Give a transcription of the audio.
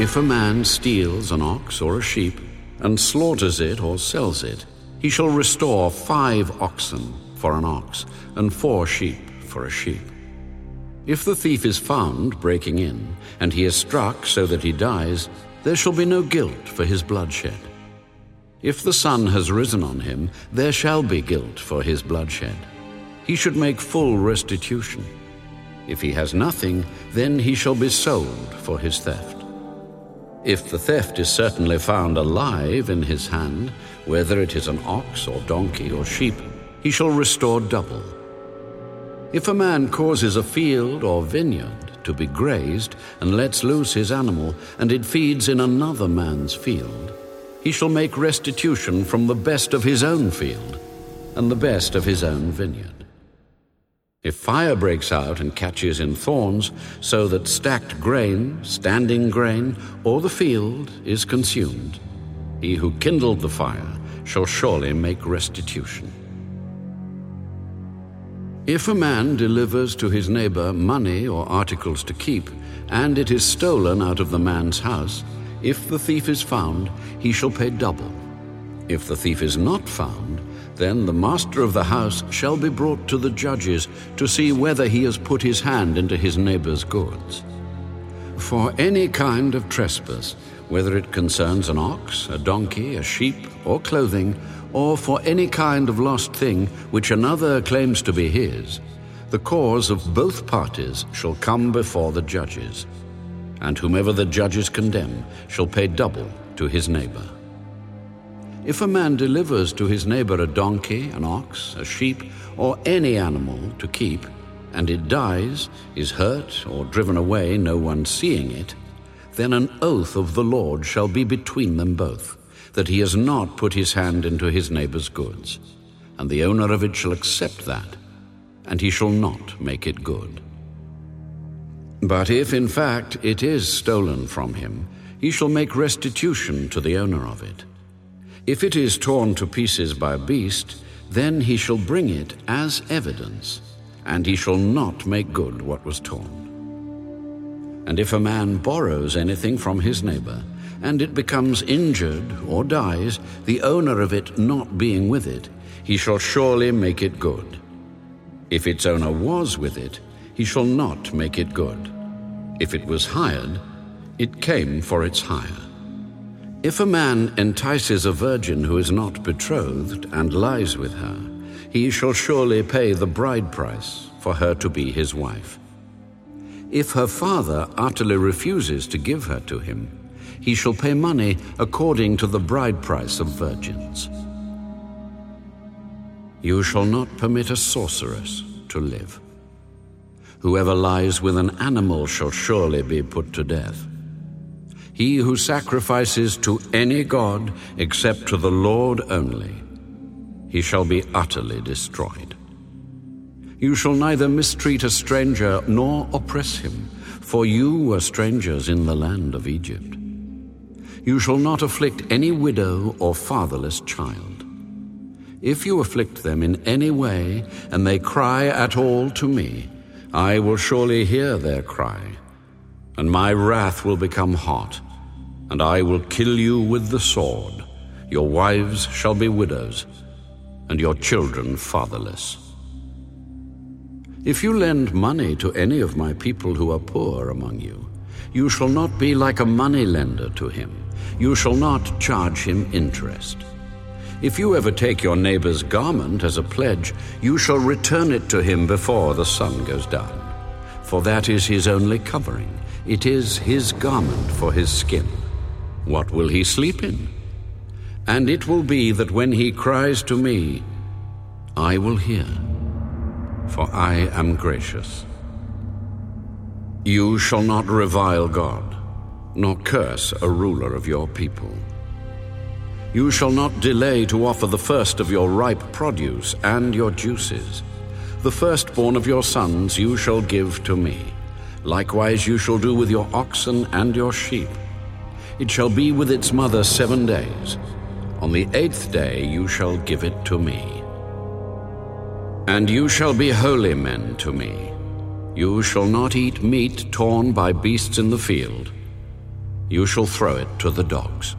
If a man steals an ox or a sheep, and slaughters it or sells it, he shall restore five oxen for an ox, and four sheep for a sheep. If the thief is found breaking in, and he is struck so that he dies, there shall be no guilt for his bloodshed. If the sun has risen on him, there shall be guilt for his bloodshed. He should make full restitution. If he has nothing, then he shall be sold for his theft. If the theft is certainly found alive in his hand, whether it is an ox or donkey or sheep, he shall restore double. If a man causes a field or vineyard to be grazed and lets loose his animal, and it feeds in another man's field, he shall make restitution from the best of his own field and the best of his own vineyard. If fire breaks out and catches in thorns, so that stacked grain, standing grain, or the field is consumed, he who kindled the fire shall surely make restitution. If a man delivers to his neighbor money or articles to keep, and it is stolen out of the man's house, if the thief is found, he shall pay double. If the thief is not found, then the master of the house shall be brought to the judges to see whether he has put his hand into his neighbor's goods. For any kind of trespass, whether it concerns an ox, a donkey, a sheep, or clothing, or for any kind of lost thing which another claims to be his, the cause of both parties shall come before the judges, and whomever the judges condemn shall pay double to his neighbor. If a man delivers to his neighbor a donkey, an ox, a sheep, or any animal to keep, and it dies, is hurt, or driven away, no one seeing it, then an oath of the Lord shall be between them both, that he has not put his hand into his neighbor's goods. And the owner of it shall accept that, and he shall not make it good. But if in fact it is stolen from him, he shall make restitution to the owner of it. If it is torn to pieces by a beast, then he shall bring it as evidence, and he shall not make good what was torn. And if a man borrows anything from his neighbor, and it becomes injured or dies, the owner of it not being with it, he shall surely make it good. If its owner was with it, he shall not make it good. If it was hired, it came for its hire. If a man entices a virgin who is not betrothed and lies with her, he shall surely pay the bride price for her to be his wife. If her father utterly refuses to give her to him, he shall pay money according to the bride price of virgins. You shall not permit a sorceress to live. Whoever lies with an animal shall surely be put to death. He who sacrifices to any god except to the Lord only, he shall be utterly destroyed. You shall neither mistreat a stranger nor oppress him, for you were strangers in the land of Egypt. You shall not afflict any widow or fatherless child. If you afflict them in any way, and they cry at all to me, I will surely hear their cry, and my wrath will become hot and I will kill you with the sword. Your wives shall be widows, and your children fatherless. If you lend money to any of my people who are poor among you, you shall not be like a money lender to him. You shall not charge him interest. If you ever take your neighbor's garment as a pledge, you shall return it to him before the sun goes down. For that is his only covering. It is his garment for his skin. What will he sleep in? And it will be that when he cries to me, I will hear, for I am gracious. You shall not revile God, nor curse a ruler of your people. You shall not delay to offer the first of your ripe produce and your juices. The firstborn of your sons you shall give to me. Likewise you shall do with your oxen and your sheep it shall be with its mother seven days. On the eighth day you shall give it to me. And you shall be holy men to me. You shall not eat meat torn by beasts in the field. you shall throw it to the dogs.